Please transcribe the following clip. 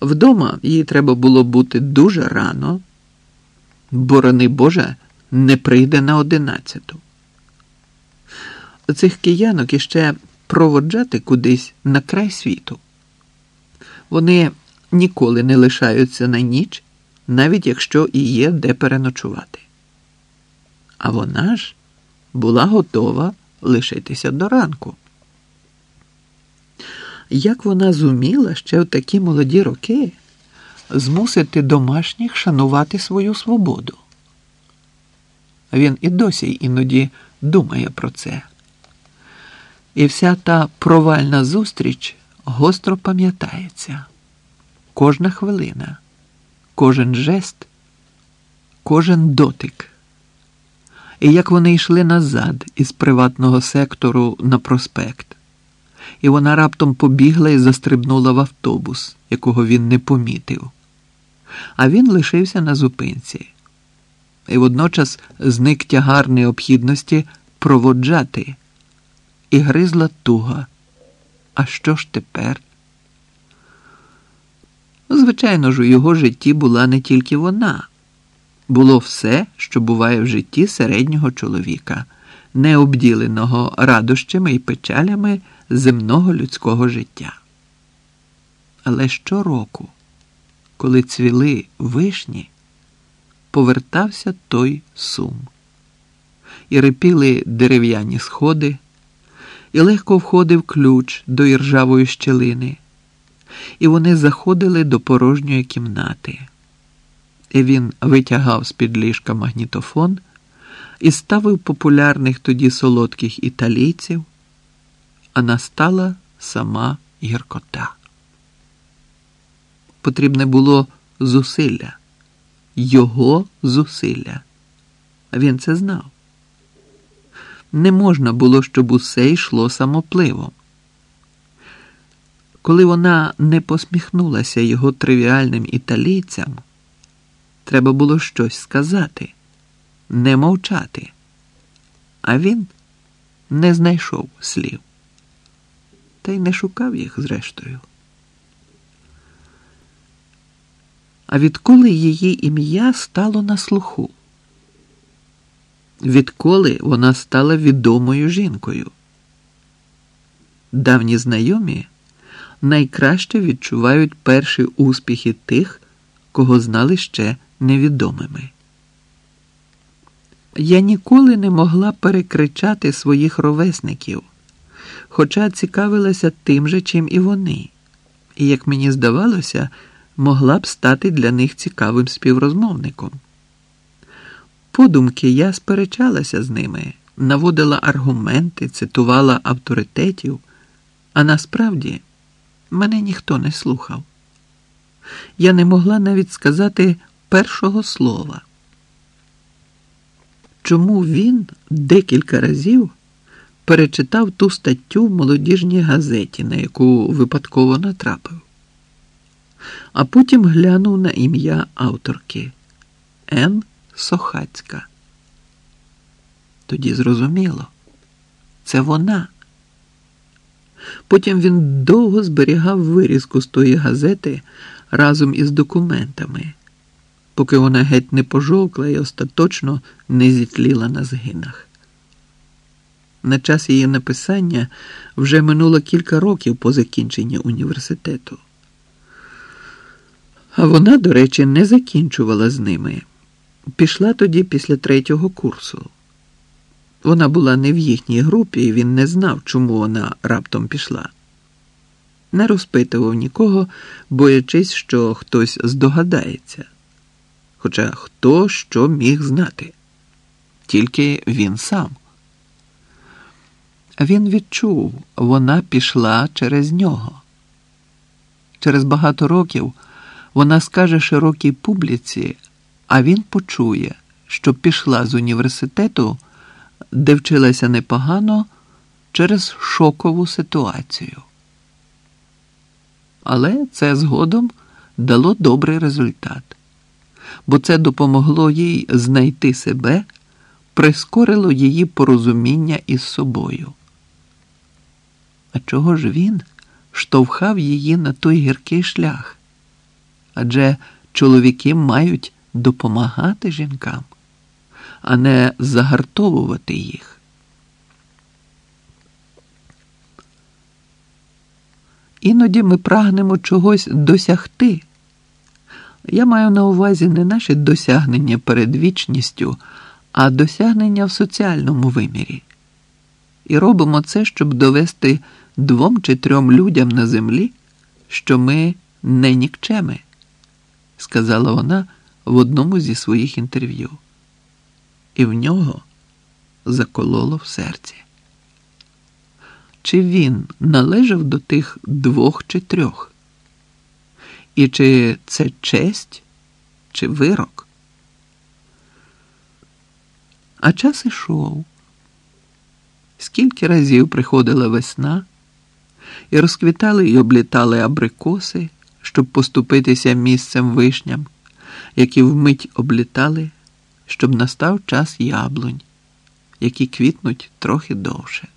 Вдома їй треба було бути дуже рано, борони Боже, не прийде на одинадцяту. Цих киянок іще проводжати кудись на край світу. Вони ніколи не лишаються на ніч, навіть якщо і є де переночувати. А вона ж була готова лишитися до ранку. Як вона зуміла ще в такі молоді роки змусити домашніх шанувати свою свободу? Він і досі іноді думає про це. І вся та провальна зустріч гостро пам'ятається кожна хвилина, кожен жест, кожен дотик. І як вони йшли назад із приватного сектору на проспект, і вона раптом побігла і застрибнула в автобус, якого він не помітив. А він лишився на зупинці, і водночас зник тягар необхідності проводжати, і гризла туга. А що ж тепер? Звичайно ж, у його житті була не тільки вона, було все, що буває в житті середнього чоловіка, не обділеного радощами і печалями земного людського життя. Але щороку, коли цвіли вишні, повертався той сум, і репіли дерев'яні сходи, і легко входив ключ до іржавої щелини і вони заходили до порожньої кімнати. І Він витягав з під ліжка магнітофон і ставив популярних тоді солодких італійців, а настала сама гіркота. Потрібне було зусилля, його зусилля. Він це знав. Не можна було, щоб усе йшло самопливом. Коли вона не посміхнулася його тривіальним італійцям, треба було щось сказати, не мовчати. А він не знайшов слів. Та й не шукав їх зрештою. А відколи її ім'я стало на слуху? Відколи вона стала відомою жінкою? Давні знайомі найкраще відчувають перші успіхи тих, кого знали ще невідомими. Я ніколи не могла перекричати своїх ровесників, хоча цікавилася тим же, чим і вони, і, як мені здавалося, могла б стати для них цікавим співрозмовником. Подумки я сперечалася з ними, наводила аргументи, цитувала авторитетів, а насправді мене ніхто не слухав. Я не могла навіть сказати першого слова. Чому він декілька разів перечитав ту статтю в молодіжній газеті, на яку випадково натрапив, а потім глянув на ім'я авторки Н. Сохацька. Тоді зрозуміло, це вона. Потім він довго зберігав вирізку з тої газети разом із документами, поки вона геть не пожовкла і остаточно не зітліла на згинах. На час її написання вже минуло кілька років по закінченні університету. А вона, до речі, не закінчувала з ними. Пішла тоді після третього курсу. Вона була не в їхній групі, і він не знав, чому вона раптом пішла. Не розпитував нікого, боячись, що хтось здогадається. Хоча хто що міг знати, тільки він сам. Він відчув, вона пішла через нього. Через багато років вона скаже широкій публіці, а він почує, що пішла з університету де вчилася непогано через шокову ситуацію. Але це згодом дало добрий результат, бо це допомогло їй знайти себе, прискорило її порозуміння із собою. А чого ж він штовхав її на той гіркий шлях? Адже чоловіки мають допомагати жінкам, а не загартовувати їх. Іноді ми прагнемо чогось досягти. Я маю на увазі не наші досягнення перед вічністю, а досягнення в соціальному вимірі. І робимо це, щоб довести двом чи трьом людям на землі, що ми не нікчеми, сказала вона в одному зі своїх інтерв'ю. І в нього закололо в серці. Чи він належав до тих двох чи трьох? І чи це честь, чи вирок? А час ішов. Скільки разів приходила весна, і розквітали й облітали абрикоси, щоб поступитися місцем вишням, які вмить облітали, щоб настав час яблунь, які квітнуть трохи довше.